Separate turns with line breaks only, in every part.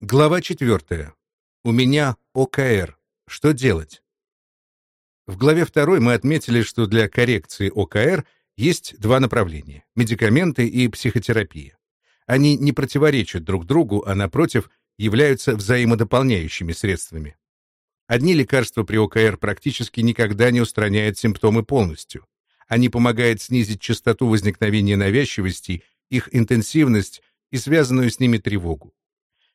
Глава 4. У меня ОКР. Что делать? В главе 2 мы отметили, что для коррекции ОКР есть два направления – медикаменты и психотерапия. Они не противоречат друг другу, а напротив, являются взаимодополняющими средствами. Одни лекарства при ОКР практически никогда не устраняют симптомы полностью. Они помогают снизить частоту возникновения навязчивости, их интенсивность и связанную с ними тревогу.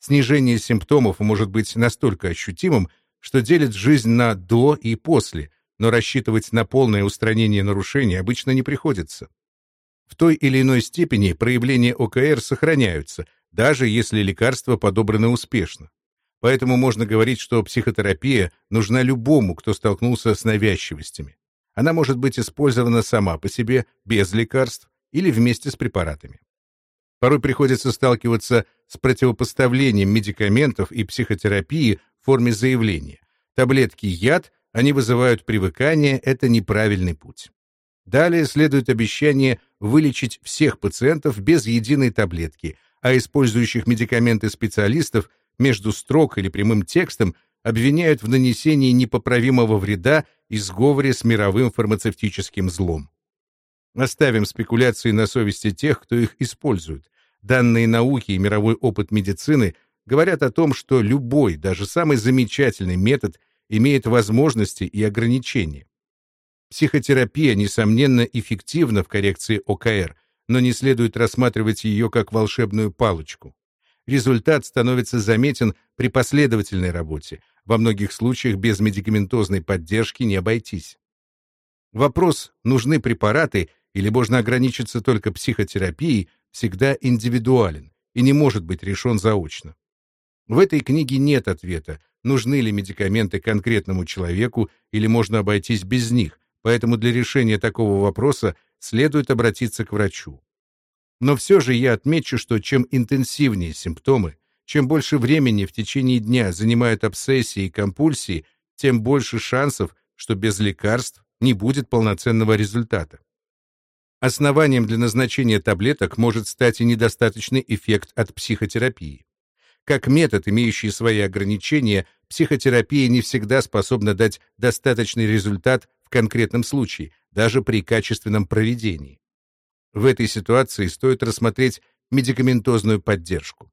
Снижение симптомов может быть настолько ощутимым, что делит жизнь на «до» и «после», но рассчитывать на полное устранение нарушений обычно не приходится. В той или иной степени проявления ОКР сохраняются, даже если лекарства подобраны успешно. Поэтому можно говорить, что психотерапия нужна любому, кто столкнулся с навязчивостями. Она может быть использована сама по себе, без лекарств или вместе с препаратами. Порой приходится сталкиваться с противопоставлением медикаментов и психотерапии в форме заявления. Таблетки яд, они вызывают привыкание, это неправильный путь. Далее следует обещание вылечить всех пациентов без единой таблетки, а использующих медикаменты специалистов между строк или прямым текстом обвиняют в нанесении непоправимого вреда и сговоре с мировым фармацевтическим злом. Оставим спекуляции на совести тех, кто их использует. Данные науки и мировой опыт медицины говорят о том, что любой, даже самый замечательный метод имеет возможности и ограничения. Психотерапия, несомненно, эффективна в коррекции ОКР, но не следует рассматривать ее как волшебную палочку. Результат становится заметен при последовательной работе. Во многих случаях без медикаментозной поддержки не обойтись. Вопрос, нужны препараты или можно ограничиться только психотерапией, всегда индивидуален и не может быть решен заочно. В этой книге нет ответа, нужны ли медикаменты конкретному человеку или можно обойтись без них, поэтому для решения такого вопроса следует обратиться к врачу. Но все же я отмечу, что чем интенсивнее симптомы, чем больше времени в течение дня занимают обсессии и компульсии, тем больше шансов, что без лекарств не будет полноценного результата. Основанием для назначения таблеток может стать и недостаточный эффект от психотерапии. Как метод, имеющий свои ограничения, психотерапия не всегда способна дать достаточный результат в конкретном случае, даже при качественном проведении. В этой ситуации стоит рассмотреть медикаментозную поддержку.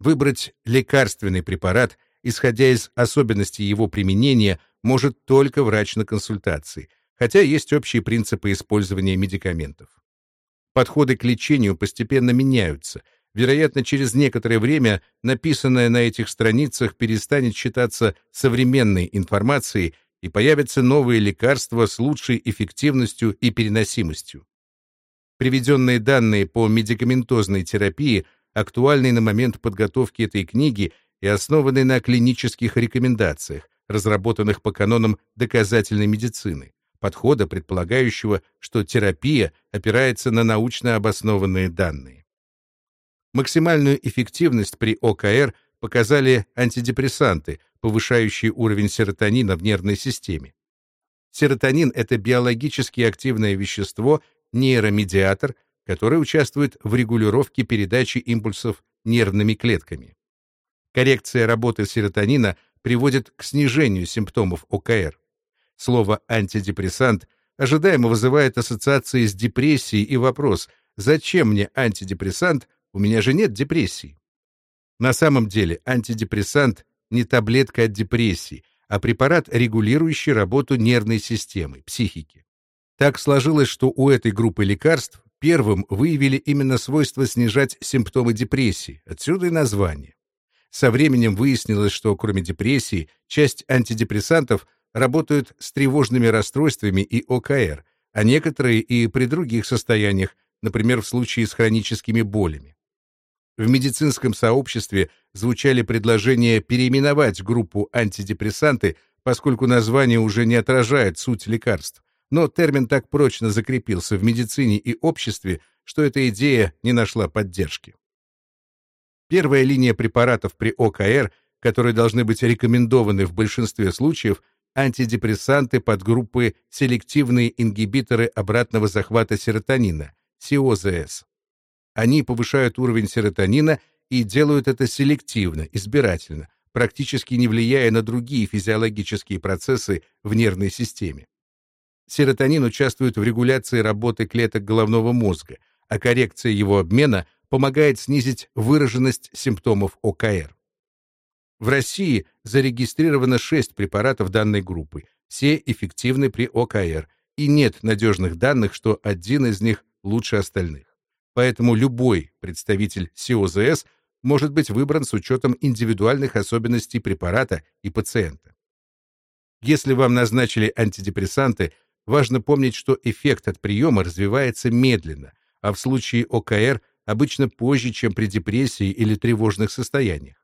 Выбрать лекарственный препарат, исходя из особенностей его применения, может только врач на консультации, хотя есть общие принципы использования медикаментов. Подходы к лечению постепенно меняются. Вероятно, через некоторое время написанное на этих страницах перестанет считаться современной информацией и появятся новые лекарства с лучшей эффективностью и переносимостью. Приведенные данные по медикаментозной терапии актуальны на момент подготовки этой книги и основаны на клинических рекомендациях, разработанных по канонам доказательной медицины, подхода, предполагающего, что терапия опирается на научно обоснованные данные. Максимальную эффективность при ОКР показали антидепрессанты, повышающие уровень серотонина в нервной системе. Серотонин — это биологически активное вещество, нейромедиатор, который участвует в регулировке передачи импульсов нервными клетками. Коррекция работы серотонина приводит к снижению симптомов ОКР. Слово «антидепрессант» ожидаемо вызывает ассоциации с депрессией и вопрос «Зачем мне антидепрессант? У меня же нет депрессии». На самом деле антидепрессант не таблетка от депрессии, а препарат, регулирующий работу нервной системы, психики. Так сложилось, что у этой группы лекарств первым выявили именно свойство снижать симптомы депрессии, отсюда и название. Со временем выяснилось, что кроме депрессии, часть антидепрессантов работают с тревожными расстройствами и ОКР, а некоторые и при других состояниях, например, в случае с хроническими болями. В медицинском сообществе звучали предложения переименовать группу антидепрессанты, поскольку название уже не отражает суть лекарств но термин так прочно закрепился в медицине и обществе, что эта идея не нашла поддержки. Первая линия препаратов при ОКР, которые должны быть рекомендованы в большинстве случаев, антидепрессанты подгруппы селективные ингибиторы обратного захвата серотонина, СИОЗС. Они повышают уровень серотонина и делают это селективно, избирательно, практически не влияя на другие физиологические процессы в нервной системе. Серотонин участвует в регуляции работы клеток головного мозга, а коррекция его обмена помогает снизить выраженность симптомов ОКР. В России зарегистрировано 6 препаратов данной группы, все эффективны при ОКР, и нет надежных данных, что один из них лучше остальных. Поэтому любой представитель СИОЗС может быть выбран с учетом индивидуальных особенностей препарата и пациента. Если вам назначили антидепрессанты, важно помнить, что эффект от приема развивается медленно, а в случае ОКР обычно позже, чем при депрессии или тревожных состояниях.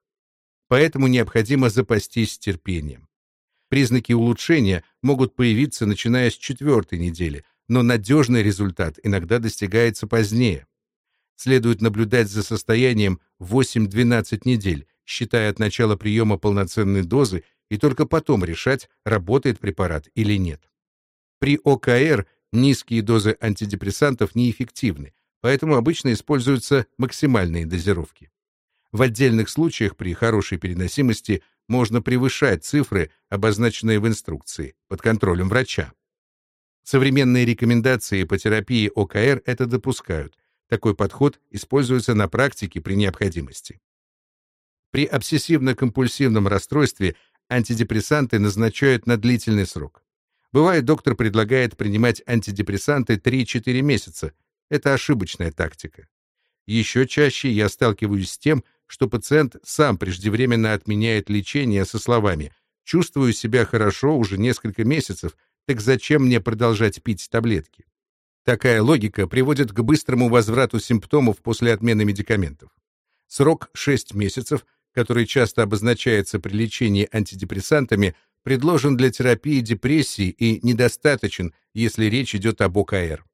Поэтому необходимо запастись терпением. Признаки улучшения могут появиться, начиная с четвертой недели, но надежный результат иногда достигается позднее. Следует наблюдать за состоянием 8-12 недель, считая от начала приема полноценной дозы, и только потом решать, работает препарат или нет. При ОКР низкие дозы антидепрессантов неэффективны, поэтому обычно используются максимальные дозировки. В отдельных случаях при хорошей переносимости можно превышать цифры, обозначенные в инструкции, под контролем врача. Современные рекомендации по терапии ОКР это допускают. Такой подход используется на практике при необходимости. При обсессивно-компульсивном расстройстве антидепрессанты назначают на длительный срок. Бывает, доктор предлагает принимать антидепрессанты 3-4 месяца. Это ошибочная тактика. Еще чаще я сталкиваюсь с тем, что пациент сам преждевременно отменяет лечение со словами «чувствую себя хорошо уже несколько месяцев, так зачем мне продолжать пить таблетки?» Такая логика приводит к быстрому возврату симптомов после отмены медикаментов. Срок 6 месяцев, который часто обозначается при лечении антидепрессантами, предложен для терапии депрессии и недостаточен, если речь идет об ОКР.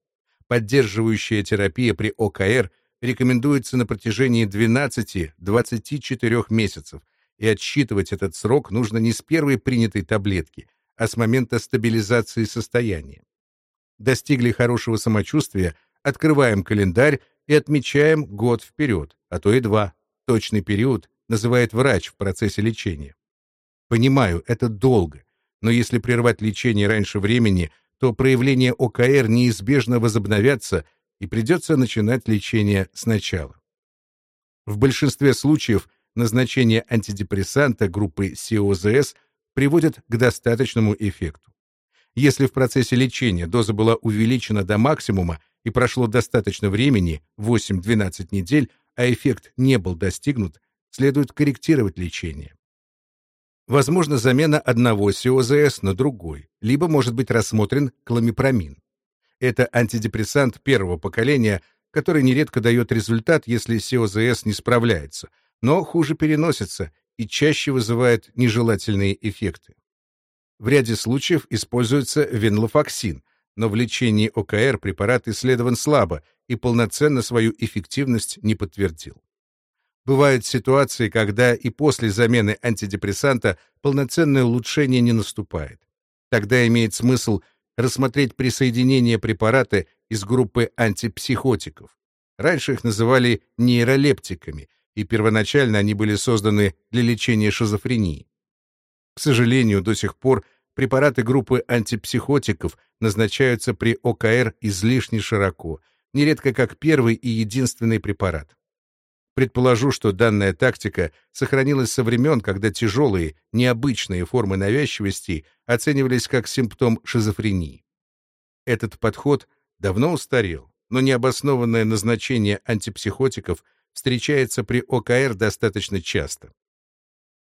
Поддерживающая терапия при ОКР рекомендуется на протяжении 12-24 месяцев, и отсчитывать этот срок нужно не с первой принятой таблетки, а с момента стабилизации состояния. Достигли хорошего самочувствия, открываем календарь и отмечаем год вперед, а то и два. Точный период называет врач в процессе лечения. Понимаю, это долго, но если прервать лечение раньше времени, то проявления ОКР неизбежно возобновятся и придется начинать лечение сначала. В большинстве случаев назначение антидепрессанта группы СИОЗС приводит к достаточному эффекту. Если в процессе лечения доза была увеличена до максимума и прошло достаточно времени, 8-12 недель, а эффект не был достигнут, следует корректировать лечение. Возможно замена одного СИОЗС на другой, либо может быть рассмотрен кламипромин. Это антидепрессант первого поколения, который нередко дает результат, если СИОЗС не справляется, но хуже переносится и чаще вызывает нежелательные эффекты. В ряде случаев используется венлофоксин, но в лечении ОКР препарат исследован слабо и полноценно свою эффективность не подтвердил. Бывают ситуации, когда и после замены антидепрессанта полноценное улучшение не наступает. Тогда имеет смысл рассмотреть присоединение препарата из группы антипсихотиков. Раньше их называли нейролептиками, и первоначально они были созданы для лечения шизофрении. К сожалению, до сих пор препараты группы антипсихотиков назначаются при ОКР излишне широко, нередко как первый и единственный препарат. Предположу, что данная тактика сохранилась со времен, когда тяжелые, необычные формы навязчивости оценивались как симптом шизофрении. Этот подход давно устарел, но необоснованное назначение антипсихотиков встречается при ОКР достаточно часто.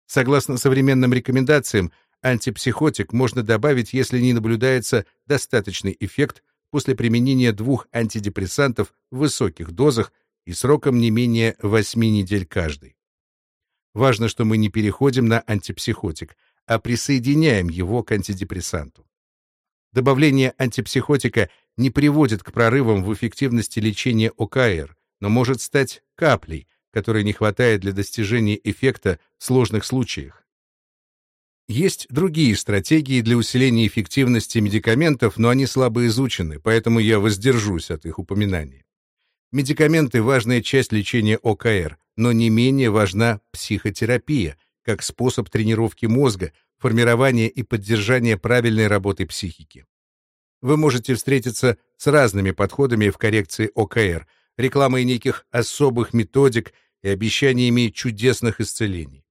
Согласно современным рекомендациям, антипсихотик можно добавить, если не наблюдается достаточный эффект после применения двух антидепрессантов в высоких дозах и сроком не менее 8 недель каждый. Важно, что мы не переходим на антипсихотик, а присоединяем его к антидепрессанту. Добавление антипсихотика не приводит к прорывам в эффективности лечения ОКР, но может стать каплей, которой не хватает для достижения эффекта в сложных случаях. Есть другие стратегии для усиления эффективности медикаментов, но они слабо изучены, поэтому я воздержусь от их упоминания. Медикаменты — важная часть лечения ОКР, но не менее важна психотерапия, как способ тренировки мозга, формирования и поддержания правильной работы психики. Вы можете встретиться с разными подходами в коррекции ОКР, рекламой неких особых методик и обещаниями чудесных исцелений.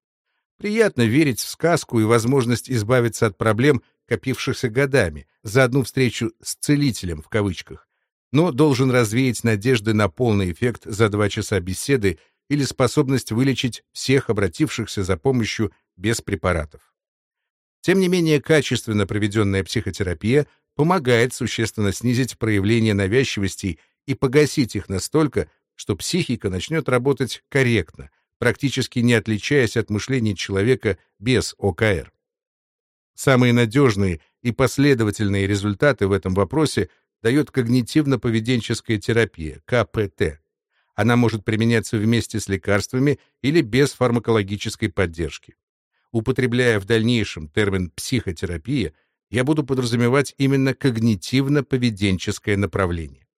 Приятно верить в сказку и возможность избавиться от проблем, копившихся годами, за одну встречу с «целителем» в кавычках, но должен развеять надежды на полный эффект за два часа беседы или способность вылечить всех обратившихся за помощью без препаратов. Тем не менее, качественно проведенная психотерапия помогает существенно снизить проявление навязчивостей и погасить их настолько, что психика начнет работать корректно, практически не отличаясь от мышления человека без ОКР. Самые надежные и последовательные результаты в этом вопросе дает когнитивно-поведенческая терапия, КПТ. Она может применяться вместе с лекарствами или без фармакологической поддержки. Употребляя в дальнейшем термин «психотерапия», я буду подразумевать именно когнитивно-поведенческое направление.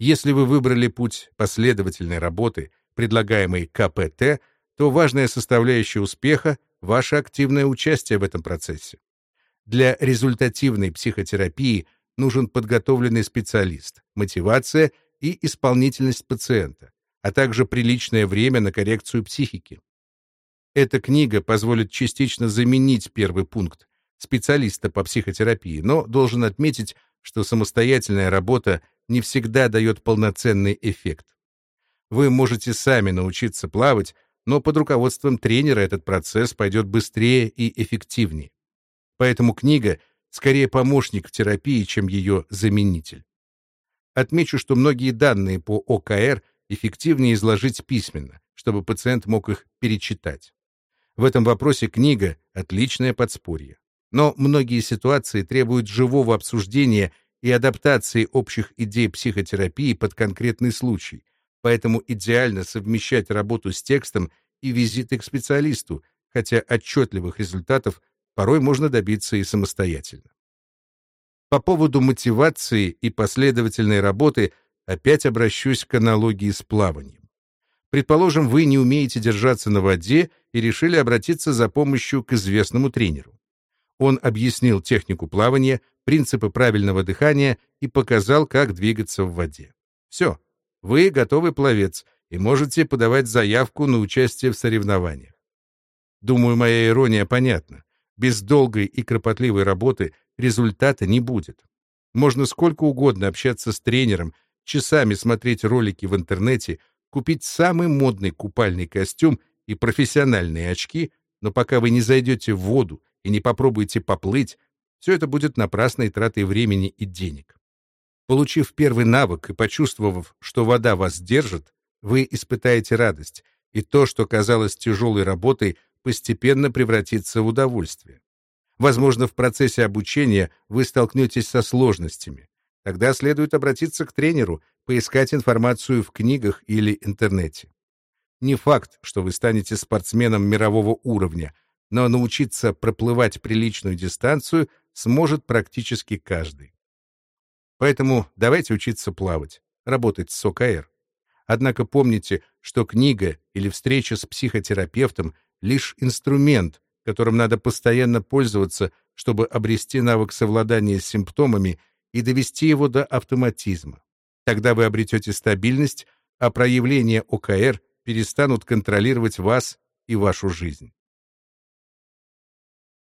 Если вы выбрали путь последовательной работы, предлагаемый КПТ, то важная составляющая успеха — ваше активное участие в этом процессе. Для результативной психотерапии нужен подготовленный специалист, мотивация и исполнительность пациента, а также приличное время на коррекцию психики. Эта книга позволит частично заменить первый пункт специалиста по психотерапии, но должен отметить, что самостоятельная работа не всегда дает полноценный эффект. Вы можете сами научиться плавать, но под руководством тренера этот процесс пойдет быстрее и эффективнее. Поэтому книга скорее помощник в терапии, чем ее заменитель. Отмечу, что многие данные по ОКР эффективнее изложить письменно, чтобы пациент мог их перечитать. В этом вопросе книга — отличное подспорье. Но многие ситуации требуют живого обсуждения и адаптации общих идей психотерапии под конкретный случай, поэтому идеально совмещать работу с текстом и визиты к специалисту, хотя отчетливых результатов порой можно добиться и самостоятельно. По поводу мотивации и последовательной работы опять обращусь к аналогии с плаванием. Предположим, вы не умеете держаться на воде и решили обратиться за помощью к известному тренеру. Он объяснил технику плавания, принципы правильного дыхания и показал, как двигаться в воде. Все, вы готовый пловец и можете подавать заявку на участие в соревнованиях. Думаю, моя ирония понятна. Без долгой и кропотливой работы результата не будет. Можно сколько угодно общаться с тренером, часами смотреть ролики в интернете, купить самый модный купальный костюм и профессиональные очки, но пока вы не зайдете в воду и не попробуете поплыть, все это будет напрасной тратой времени и денег. Получив первый навык и почувствовав, что вода вас держит, вы испытаете радость, и то, что казалось тяжелой работой, постепенно превратится в удовольствие. Возможно, в процессе обучения вы столкнетесь со сложностями. Тогда следует обратиться к тренеру, поискать информацию в книгах или интернете. Не факт, что вы станете спортсменом мирового уровня, но научиться проплывать приличную дистанцию сможет практически каждый. Поэтому давайте учиться плавать, работать с ОКР. Однако помните, что книга или встреча с психотерапевтом — лишь инструмент, которым надо постоянно пользоваться, чтобы обрести навык совладания с симптомами и довести его до автоматизма. Тогда вы обретете стабильность, а проявления ОКР перестанут контролировать вас и вашу жизнь.